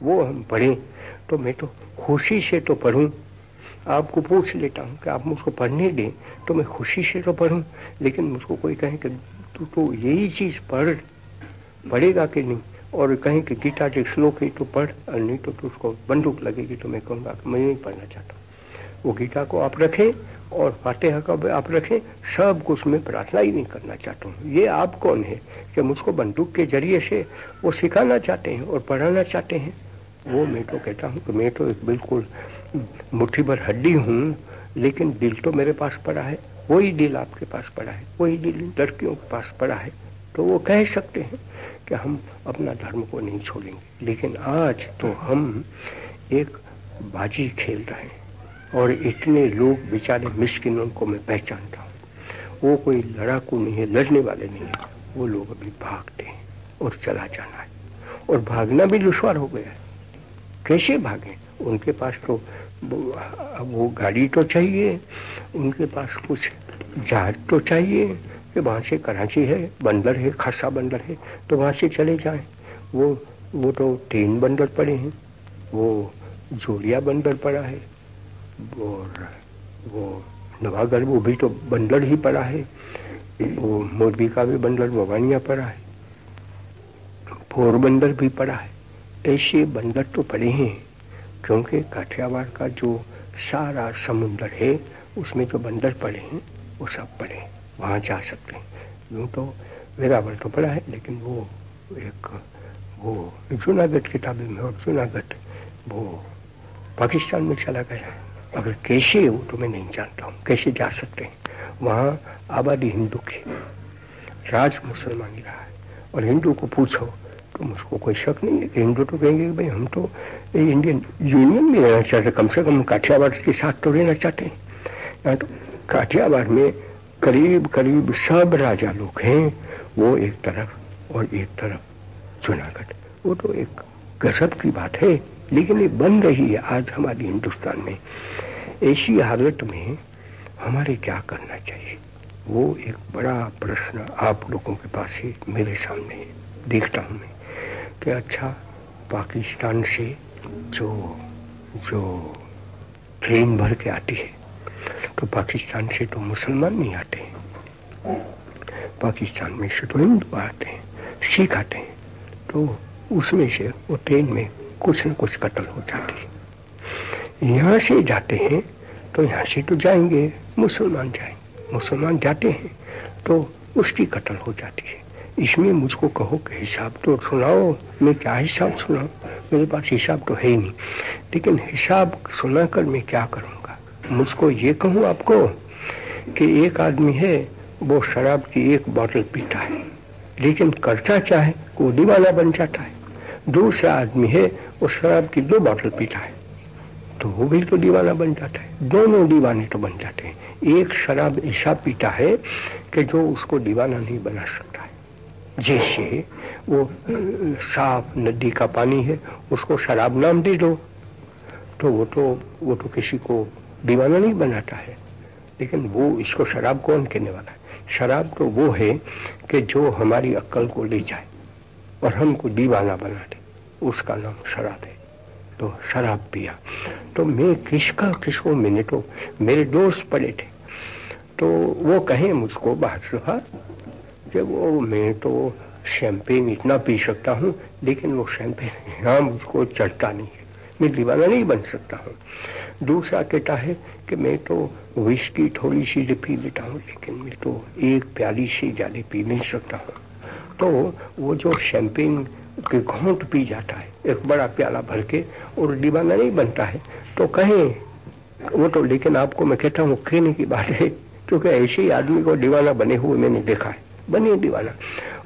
वो हम पढ़ें तो मैं तो खुशी से तो पढ़ूं। आपको पूछ लेता हूँ कि आप मुझको पढ़ने दें तो मैं खुशी से तो पढ़ूं लेकिन मुझको कोई कहे कि तू तो यही चीज़ पढ़ पढ़ेगा कि नहीं? और कहें कि गीता जो श्लोक है तो पढ़ और नहीं तो, उसको बंदूक लगेगी तो मैं कहूँगा कि मैं नहीं पढ़ना चाहता। वो गीता को आप रखें और फातेहा का आप रखें सब कुछ मैं प्रार्थना ही नहीं करना चाहता हूँ। ये आप कौन है कि मुझको बंदूक के ज़रिए से वो सिखाना चाहते हैं और पढ़ाना चाहते हैं? वो मैं तो कहता हूँ कि मैं तो एक बिल्कुल मुट्ठी भर हड्डी हूँ, लेकिन दिल तो मेरे पास पड़ा है, वही दिल आपके पास पड़ा है, वही दिल लड़कियों के पास पड़ा है। तो वो कह सकते हैं कि हम अपना धर्म को नहीं छोड़ेंगे। लेकिन आज तो हम एक बाजी खेल रहे हैं, और इतने लोग बेचारे मिस्किनों को मैं पहचानता हूँ। वो कोई लड़ाकू नहीं है, लड़ने वाले नहीं है। वो लोग अभी भागते हैं और चला जाना है। और भागना भी दुश्वार हो गया है। कैसे भागे? उनके पास तो वो गाड़ी तो चाहिए, उनके पास कुछ जहाज़ तो चाहिए कि वहाँ से कराची है, बंदर है, खासा बंदर है तो वहाँ से चले जाए। वो वो तो तीन बंदर पड़े हैं, वो जोड़िया बंदर पड़ा है, और वो नवागढ़ वो भी तो बंदर ही पड़ा है, वो मोरबी का भी बंदर मोबानिया पड़ा है, पोरबंदर भी पड़ा है। ऐसे बंदर तो पड़े हैं, क्योंकि काठियावाड़ का जो सारा समुन्द्र है, उसमें जो बंदर पड़े हैं, वो सब पड़े वहाँ जा सकते हैं। यूँ तो वेरावल तो पड़ा है, लेकिन वो एक, वो जूनागढ़ किताबें में और जूनागढ़, वो पाकिस्तान में चला गया है। अगर कैसे, वो तो मैं नहीं जानता हूँ, कैसे जा सकते हैं। वहाँ आबादी हिंदू की, राज मुसलमान ही रहा है। और हिंदू को पूछो तो मुझको कोई शक नहीं है। हिंदू तो कहेंगे भाई हम तो इंडियन यूनियन में रहना चाहते कम से कम काठियावाड़ के साथ तो रहना चाहते हैं। यहाँ तो काठियावाड़ में करीब करीब सब राजा लोग हैं। वो एक तरफ़ और एक तरफ़ जूनागढ़। वो तो एक गजब की बात है। लेकिन ये बन रही है आज हमारी हिंदुस्तान में। ऐसी हालत में हमारे क्या करना चाहिए? वो एक बड़ा प्रश्न आप लोगों के पास है, मेरे सामने देखता हूँ मैं। कि अच्छा पाकिस्तान से जो जो ट्रेन भर के आती है तो पाकिस्तान से तो मुसलमान नहीं आते हैं। पाकिस्तान में से तो हिंदू आते हैं, सिख आते हैं तो उसमें से वो ट्रेन में कुछ न कुछ कत्ल हो जाती है। यहाँ से जाते हैं तो यहाँ से तो जाएँगे, मुसलमान जाएँगे मुसलमान जाते हैं तो उसकी कत्ल हो जाती है। इसमें मुझको कहो कि हिसाब तो सुनाओ, मैं क्या हिसाब सुनाऊ मेरे पास हिसाब तो है ही नहीं। लेकिन हिसाब सुनाकर मैं क्या करूँगा? मुझको ये कहूँ आपको कि एक आदमी है, वो शराब की एक बोतल पीता है, लेकिन करता क्या है? वो दीवाना बन जाता है। दूसरा आदमी है, वो शराब की दो बोतल पीता है तो वो भी तो दीवाना बन जाता है। दोनों दीवाने तो बन जाते हैं। एक शराब ऐसा पीता है कि जो उसको दीवाना नहीं बना सकता। जैसे वो, साफ़ नदी का पानी है, उसको शराब नाम दे दो। तो वो तो वो तो किसी को दीवाना नहीं बनाता है। लेकिन वो इसको शराब कौन कहने वाला है? शराब तो वो है कि जो हमारी अक्ल को ले जाए और हमको दीवाना बना दे। उसका नाम शराब है। तो शराब पिया। तो मैं किसका, किसको मैंने तो मेरे दोस्त पड़े थे। तो वो कहे मुझको बादशाह कि वो, मैं तो शैम्पेन इतना पी सकता हूँ, लेकिन वो शैम्पेन यहाँ मुझको चढ़ता नहीं है। मैं दीवाना नहीं बन सकता हूँ। दूसरा कहता है कि मैं तो विस्की थोड़ी सी पी लेता हूँ, लेकिन मैं तो एक प्याली से ज़्यादा पी नहीं सकता हूँ। तो वो जो शैम्पेन के घोंट पी जाता है, एक बड़ा प्याला भर के, और दीवाना नहीं बनता है तो कहें, वो तो लेकिन आपको मैं कहता हूँ कहने की बात है, क्योंकि ऐसे ही आदमी को दीवाना बने हुए मैंने देखा है। बने दीवाना।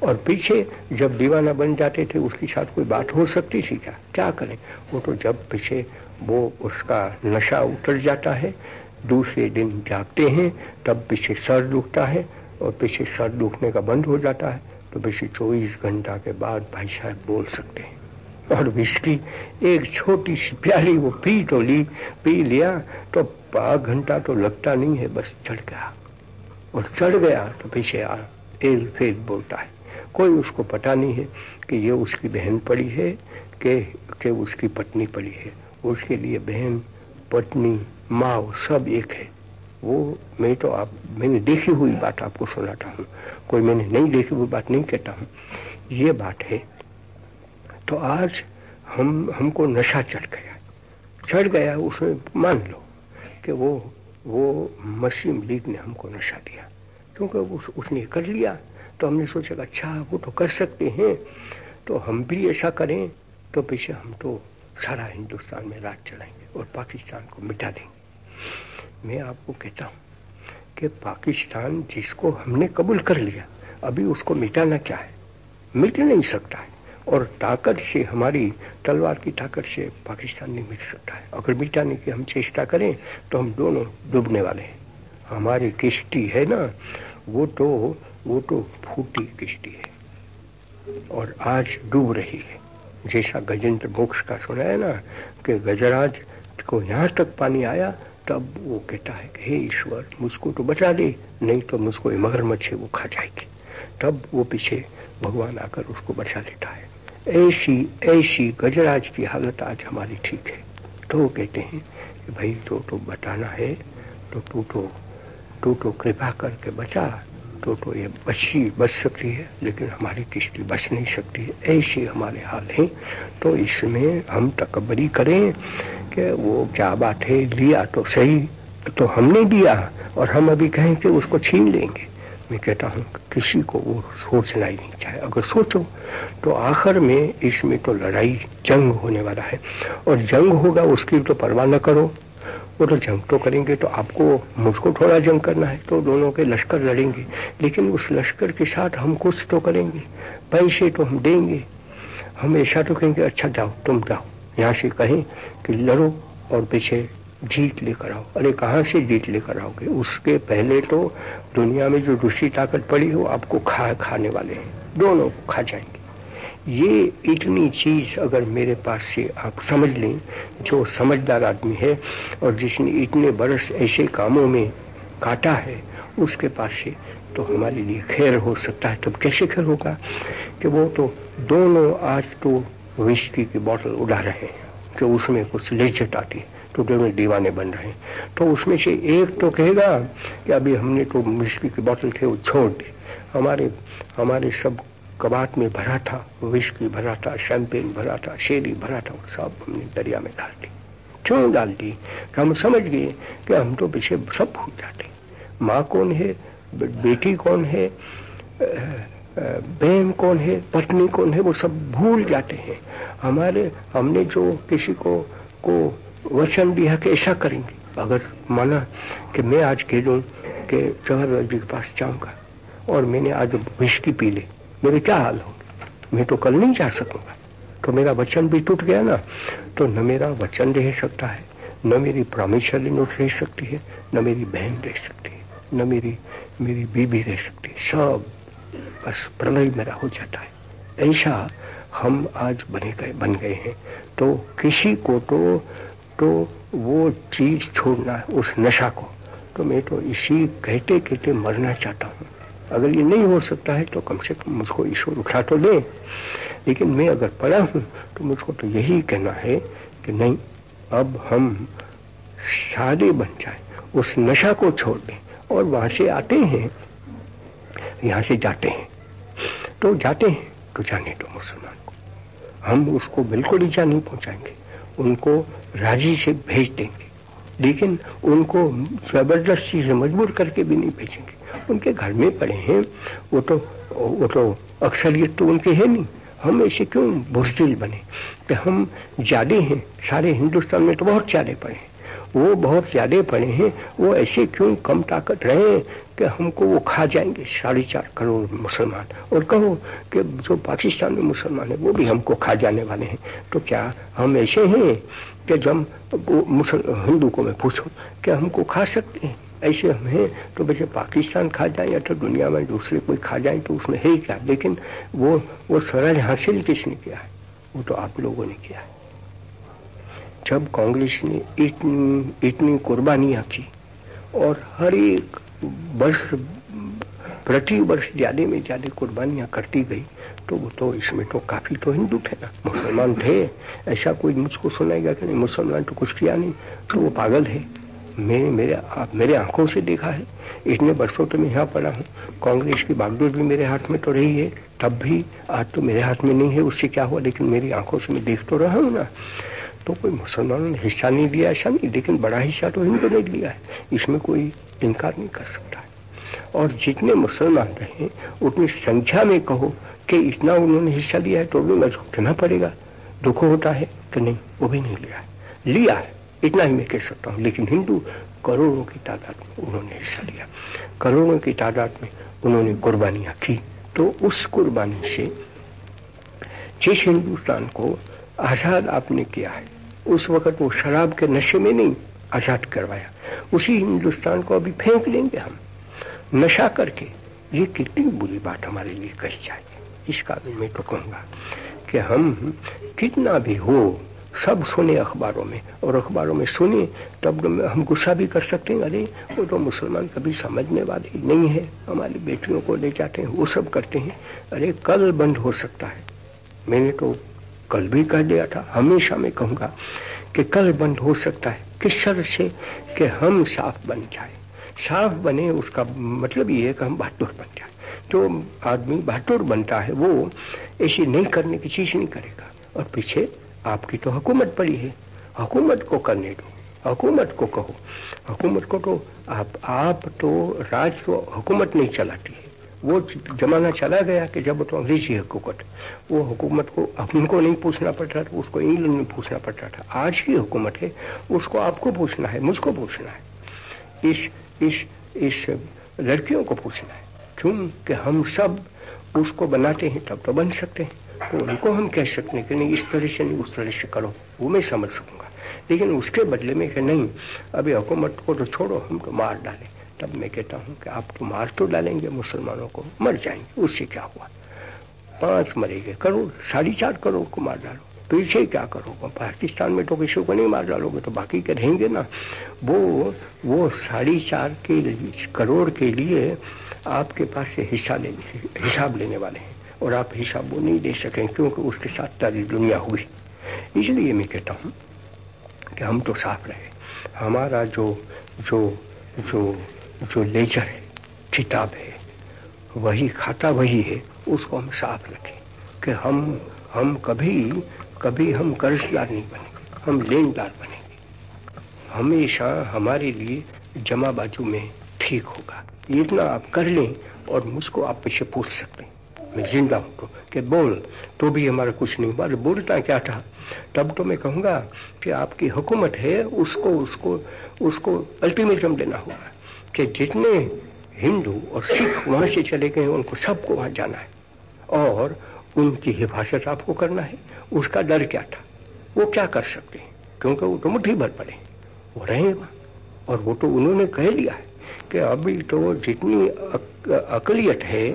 और पीछे जब दीवाना बन जाते थे, उसके साथ कोई बात हो सकती थी क्या? क्या करें? वो तो जब पीछे वो उसका नशा उतर जाता है, दूसरे दिन जागते हैं, तब पीछे सर दुखता है और पीछे सर दुखने का बंद हो जाता है। तो पीछे चौबीस घंटा के बाद भाई साहब बोल सकते हैं। और विस्की, एक छोटी सी प्याली वो पी तो ली, पी लिया तो आध घंटा तो लगता नहीं है, बस चढ़ गया। और चढ़ गया तो पीछे आ एल फेल बोलता है। कोई उसको पता नहीं है कि ये उसकी बहन पड़ी है कि, के उसकी पत्नी पड़ी है। उसके लिए बहन, पत्नी, माँ सब एक है। वो, मैं तो आप, मैंने देखी हुई बात आपको सुनाता हूँ। कोई मैंने नहीं देखी हुई बात नहीं कहता हूँ। ये बात है तो आज हम, हमको नशा चढ़ गया। चढ़ गया, उसमें मान लो कि वो वो मुस्लिम लीग ने हमको नशा दिया। क्योंकि उस, उसने कर लिया तो हमने सोचा अच्छा वो तो कर सकते हैं तो हम भी ऐसा करें तो पीछे हम तो सारा हिंदुस्तान में राज चलाएँगे और पाकिस्तान को मिटा देंगे। मैं आपको कहता हूँ कि पाकिस्तान जिसको हमने कबूल कर लिया अभी उसको मिटाना क्या है? मिट नहीं सकता है। और ताकत से हमारी तलवार की ताकत से पाकिस्तान नहीं मिट सकता है। अगर मिटाने की हम चेष्टा करें तो हम दोनों डूबने वाले हैं। हमारी किश्ती है ना वो तो वो तो फूटी किश्ती है। और आज डूब रही है। जैसा गजेंद्र मोक्ष का सुना है ना, कि गजराज को यहाँ तक पानी आया, तब वो कहता है कि, हे ईश्वर, मुझको तो बचा दे, नहीं तो मुझको मगरमच्छ है वो खा जाएगी। तब वो पीछे भगवान आकर उसको बचा लेता है। ऐसी ऐसी गजराज की हालत आज हमारी ठीक है। तो कहते हैं कि, भाई तो तो बताना है तो तू तो तो कृपा करके बचा। तो ये बची, बच सकती है, लेकिन हमारी किश्ती बच नहीं सकती है। ऐसे हमारे हाल हैं। तो इसमें हम तकबरी करें कि वो क्या बात है लिया तो सही तो हमने दिया और हम अभी कहें कि उसको छीन लेंगे। मैं कहता हूँ, किसी को वो सोचना ही नहीं चाहे अगर सोचो तो आखिर में इसमें तो लड़ाई जंग होने वाला है। और जंग होगा, उसकी तो परवाह न करो। वो तो जंग तो करेंगे तो आपको, मुझको थोड़ा जंग करना है तो दोनों के लश्कर लड़ेंगे। लेकिन उस लश्कर के साथ हम कुछ तो करेंगे। पैसे तो हम देंगे। हम ऐसा तो कहेंगे अच्छा जाओ, तुम जाओ। यहाँ से कहें कि लड़ो और पीछे जीत लेकर आओ। अरे, कहाँ से जीत लेकर आओगे? उसके पहले तो दुनिया में जो दूसरी ताकत पड़ी हो आपको खा, खाने वाले हैं। दोनों खा जाएँगे। ये इतनी चीज़ अगर मेरे पास से आप समझ लें, जो समझदार आदमी है और जिसने इतने बरस ऐसे कामों में काटा है, उसके पास से तो हमारे लिए खैर हो सकता है। तब कैसे खैर होगा कि वो तो दोनों आज तो विस्की की बोतल उड़ा रहे हैं, कि उसमें कुछ लिज्जत आती है तो दोनों दीवाने बन रहे हैं। तो उसमें से एक तो कहेगा कि अभी हमने तो विस्की की बोतल थे, वो छोड़ दी। हमारे हमारे सब कबाट में भरा था विस्की भरा था शैंपेन भरा था शेरी भरा था सब हमने दरिया में डाल दी। क्यों डाल दी? हम समझ गए कि हम तो पीछे सब भूल जाते। माँ कौन है? बेटी कौन है? बहन कौन है? पत्नी कौन है? वो सब भूल जाते हैं। हमारे, हमने जो किसी को को वचन दिया कि ऐसा करेंगे। अगर माना कि मैं आज कह दूँ कि जवाहरलाल जी के पास जाऊँगा, और मैंने आज विस्की पी ली मेरे क्या हाल होंगे मैं तो कल नहीं जा सकूँगा। तो मेरा वचन भी टूट गया ना तो न मेरा वचन रह सकता है, न मेरी प्रॉमिसरी नोट रह सकती है, न मेरी बहन रह सकती है, न मेरी मेरी बीबी रह सकती है। सब, बस प्रलय मेरा हो जाता है। ऐसा हम आज बने गए, बन गए हैं। तो किसी को तो तो वो चीज़ छोड़ना है उस नशा को तो मैं तो इसी कहते कहते मरना चाहता हूँ। अगर ये नहीं हो सकता है तो कम से कम मुझको ईश्वर उठा तो दे। लेकिन मैं अगर पढ़ा हूँ तो मुझको तो यही कहना है कि नहीं, अब हम सादे बन जाए, उस नशा को छोड़ दें और वहाँ से आते हैं, यहाँ से जाते हैं। तो जाते हैं तो जाने दो मुसलमान को। हम उसको बिल्कुल ईजा नहीं पहुंचाएँगे, उनको राज़ी से भेज देंगे। लेकिन उनको ज़बरदस्ती से मजबूर करके भी नहीं भेजेंगे। उनके घर में पड़े हैं, वो तो वो तो अक्सरियत तो उनकी है नहीं। हम ऐसे क्यों बुजदिल बने? कि हम ज़्यादा हैं, सारे हिंदुस्तान में तो बहुत ज़्यादा पड़े हैं। वो बहुत ज़्यादा पड़े हैं, वो ऐसे क्यों कम ताकत रहे कि हमको वो खा जाएँगे, साढ़े चार करोड़ मुसलमान। और कहो कि जो पाकिस्तान में मुसलमान है, वो भी हमको खा जाने वाले हैं। तो क्या हम ऐसे हैं कि जब हिंदू को मैं पूछूँ क्या हमको खा सकते हैं? ऐसे हम हैं तो वैसे पाकिस्तान खा जाए या तो दुनिया में दूसरे कोई खा जाए तो उसमें है क्या? लेकिन वो वो स्वराज हासिल किसने किया है? वो तो आप लोगों ने किया है। जब कांग्रेस ने इतनी इतनी कुर्बानियाँ की और हर एक वर्ष प्रति वर्ष ज़्यादा में ज़्यादा कुर्बानियाँ करती गई तो वो तो इसमें तो काफ़ी तो हिंदू थे ना, मुसलमान थे। ऐसा कोई मुझको सुनाएगा कि नहीं? मुसलमान तो कुछ किया नहीं तो वो पागल है। मैंने मेरे, आप मेरे आँखों से देखा है। इतने वर्षों तो मैं यहाँ पड़ा हूँ। कांग्रेस की बागडोर भी मेरे हाथ में तो रही है। तब भी आज तो मेरे हाथ में नहीं है, उससे क्या हुआ? लेकिन मेरी आँखों से मैं देख तो रहा हूँ ना। तो कोई मुसलमानों ने हिस्सा नहीं दिया, ऐसा नहीं, लेकिन बड़ा हिस्सा तो हिंदू ने लिया है। इसमें कोई इनकार नहीं कर सकता और जितने मुसलमान रहे, उतनी संख्या में कहो कि इतना उन्होंने हिस्सा लिया है तो भी मज़बूत कहना पड़ेगा। दुख होता है कि नहीं, वो भी नहीं लिया लिया है। इतना ही मैं कह सकता हूँ। लेकिन हिंदू करोड़ों की तादाद में उन्होंने हिस्सा लिया। करोड़ों की तादाद में उन्होंने कुर्बानियाँ की। तो उस कुर्बानी से जिस हिंदुस्तान को आज़ाद आपने किया है, उस वक्त वो शराब के नशे में नहीं आज़ाद करवाया, उसी हिंदुस्तान को अभी फेंक देंगे हम। नशा करके ये कितनी बुरी बात हमारे लिए कही जाए इसका भी मैं तो कहूँगा कि हम कितना भी हो सब सुने अखबारों में, और अखबारों में सुने, तब तो हम गुस्सा भी कर सकते हैं। अरे, वो तो मुसलमान कभी समझने वाले नहीं है। हमारी बेटियों को ले जाते हैं, वो सब करते हैं। अरे, कल बंद हो सकता है। मैंने तो कल भी कह दिया था, हमेशा मैं कहूँगा कि कल बंद हो सकता है, किस शर्त से? कि हम साफ़ बन जाए। साफ़ बने उसका मतलब ये है कि हम बहादुर बन जाए। जो आदमी बहादुर बनता है, वो ऐसी नहीं करने की चीज़ नहीं करेगा। और पीछे आपकी तो हुकूमत पड़ी है। हुकूमत को करने दो, हुकूमत को कहो। हुकूमत को तो आप आप तो राज तो हुकूमत नहीं चलाती है। वो जमाना चला गया कि जब तो अंग्रेज़ी हुकूमत, वो हुकूमत को हमको नहीं पूछना पड़ता था, उसको इंग्लैंड में पूछना पड़ता था। आज की हुकूमत है, उसको आपको पूछना है, मुझको पूछना है। इस इस इस लड़कियों को पूछना है। क्यों कि हम सब उसको बनाते हैं, तब तो बन सकते हैं। तो उनको हम कह सकते हैं कि नहीं, इस तरह से नहीं, उस तरह से करो। वो मैं समझ सकूँगा। लेकिन उसके बदले में कि नहीं, अभी हुकूमत को तो छोड़ो, हम तो मार डालें। तब मैं कहता हूँ कि आप तो मार तो डालेंगे, मुसलमानों को मर जाएँगे। उससे क्या हुआ? पाँच मरेंगे करोड़ साढ़े चार करोड़ को मार डालो। पीछे क्या करोगे? पाकिस्तान में तो किसी को नहीं मार डालोगे तो बाकी के रहेंगे ना। वो वो साढ़े चार के करोड़ के लिए आपके पास से हिस्सा लेने, हिसाब लेने वाले हैं। और आप हिसाब वो नहीं दे सकें क्योंकि उसके साथ तारी दुनिया हुई। इसलिए मैं कहता हूँ कि हम तो साफ़ रहे। हमारा जो जो जो जो लेजर है, किताब है, वही खाता वही है, उसको हम साफ़ रखें कि हम हम कभी कभी हम कर्जदार नहीं बनेंगे, हम लेनदार बनेंगे। हमेशा हमारे लिए जमा बाजू में ठीक होगा। इतना आप कर लें और मुझको आप पीछे पूछ सकते हैं। मैं ज़िंदा हूँ कि बोल तो भी हमारा कुछ नहीं हुआ। बोलता क्या था? तब तो मैं कहूँगा कि आपकी हुकूमत है उसको उसको उसको अल्टीमेटम देना होगा कि जितने हिंदू और सिख वहाँ से चले गए उनको सबको वहाँ जाना है। और उनकी हिफाजत आपको करना है। उसका डर क्या था? वो क्या कर सकते हैं? क्योंकि वो तो मुट्ठी भर पड़े वो रहे वहाँ। और वो तो उन्होंने कह लिया है कि अभी तो जितनी अक, अकलियत है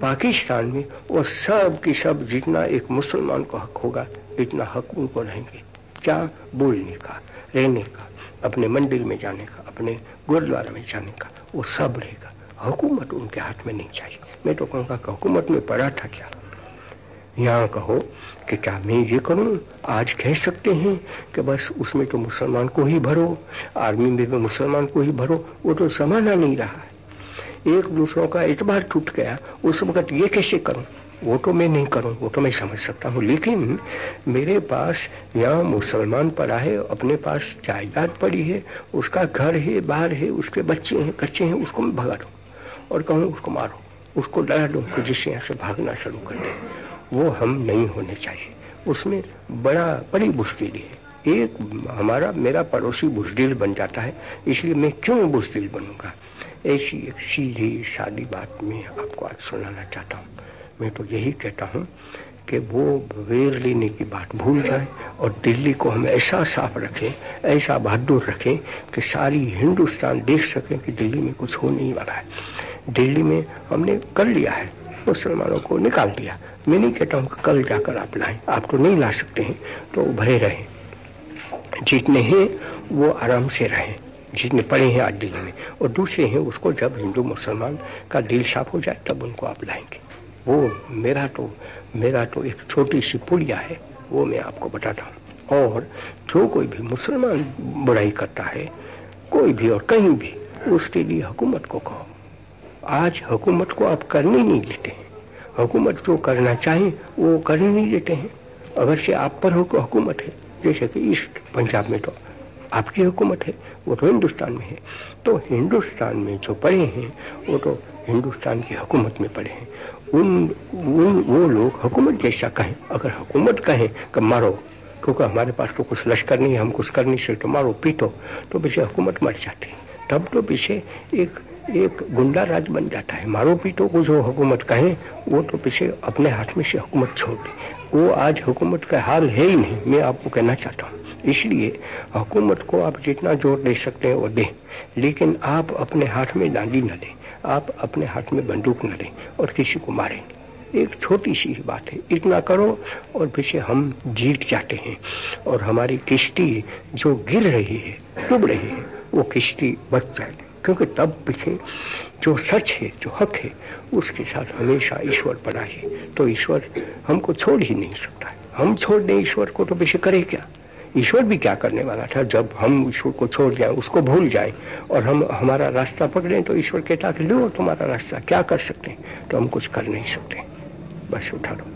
पाकिस्तान में वो सब की सब जितना एक मुसलमान को हक होगा, इतना हक उनको रहेंगे। क्या बोलने का, रहने का, अपने मंदिर में जाने का, अपने गुरुद्वारा में जाने का, वो सब रहेगा। हुकूमत उनके हाथ में नहीं चाहिए। मैं तो कहूँगा कि हुकूमत में पड़ा था क्या? यहाँ कहो कि क्या मैं ये करूँ? आज कह सकते हैं कि बस उसमें तो मुसलमान को ही भरो, आर्मी में भी मुसलमान को ही भरो, वो तो समाना नहीं रहा है। एक दूसरों का एतबार टूट गया, उस वक्त ये कैसे करूँ? वो तो मैं नहीं करूँ, वो तो मैं समझ सकता हूँ, लेकिन मेरे पास यहाँ मुसलमान पड़ा है, अपने पास जायदाद पड़ी है, उसका घर है, बाहर है, उसके बच्चे हैं, कच्चे हैं, उसको मैं भगा दू और कहूँ उसको मारो, उसको डरा दू कि जिससे यहाँ से भागना शुरू कर दे। वो हम नहीं होने चाहिए। उसमें बड़ा, बड़ी बुजदिली है। एक हमारा, मेरा पड़ोसी बुजदिल बन जाता है, इसलिए मैं क्यों बुजदिल बनूँगा? ऐसी एक सीधी सादी बात मैं आपको आज सुनाना चाहता हूँ। मैं तो यही कहता हूँ कि वो वेर लेने की बात भूल जाए और दिल्ली को हम ऐसा साफ़ रखें, ऐसा बहादुर रखें कि सारी हिंदुस्तान देख सके कि दिल्ली में कुछ हो नहीं वाला है। दिल्ली में हमने कर लिया है, मुसलमानों को निकाल दिया। मैं नहीं कहता हूँ कि कल जाकर आप लाएँ, आप तो नहीं ला सकते हैं तो भरे रहें। जितने हैं वो आराम से रहें। जितने पड़े हैं आज दिल्ली में, और दूसरे हैं उसको जब हिंदू मुसलमान का दिल साफ़ हो जाए, तब उनको आप लाएँगे। वो मेरा तो मेरा तो एक छोटी सी पुलिया है, वो मैं आपको बताता हूँ। और जो कोई भी मुसलमान बुराई करता है, कोई भी और कहीं भी, उसके लिए हुकूमत को कहो। आज हुकूमत को आप करने नहीं देते हैं। हुकूमत जो करना चाहे, वो करने नहीं देते हैं। अगर से आप पर हुकूमत है। जैसे कि ईस्ट पंजाब में तो आपकी हुकूमत है, वो तो हिंदुस्तान में है। तो हिंदुस्तान में जो पढ़े हैं, वो तो हिंदुस्तान की हुकूमत में पड़े हैं। उन उन, वो लोग हुकूमत जैसा कहें, अगर हुकूमत कहें कि मारो, क्योंकि हमारे पास तो कुछ लश्कर नहीं है, हम कुछ कर नहीं सकते, मारो, पीटो तो पीछे हुकूमत मर जाती है। तब तो पीछे एक एक गुंडा राज बन जाता है। मारो, पीटो को जो हुकूमत कहें, वो तो पीछे अपने हाथ में से हुकूमत छोड़ दे। वो आज हुकूमत का हाल है ही नहीं, मैं आपको कहना चाहता हूँ। इसलिए हुकूमत को आप जितना ज़ोर दे सकते हैं वो दें। लेकिन आप अपने हाथ में डांडी न लें आप अपने हाथ में बंदूक न लें और किसी को मारें। एक छोटी सी बात है। इतना करो और पीछे हम जीत जाते हैं। और हमारी किश्ती जो गिर रही है, डूब रही है, वो किश्ती बच जाए। क्योंकि तब पीछे जो सच है, जो हक है, उसके साथ हमेशा ईश्वर पड़ा है। तो ईश्वर हमको छोड़ ही नहीं सकता हम छोड़ दें, ईश्वर को तो पीछे करे क्या? ईश्वर भी क्या करने वाला था? जब हम ईश्वर को छोड़ जाए, उसको भूल जाए और हम, हमारा रास्ता पकड़े तो ईश्वर कहता कि लो तुम्हारा रास्ता, क्या कर सकते हैं? तो हम कुछ कर नहीं सकते। बस उठा लो।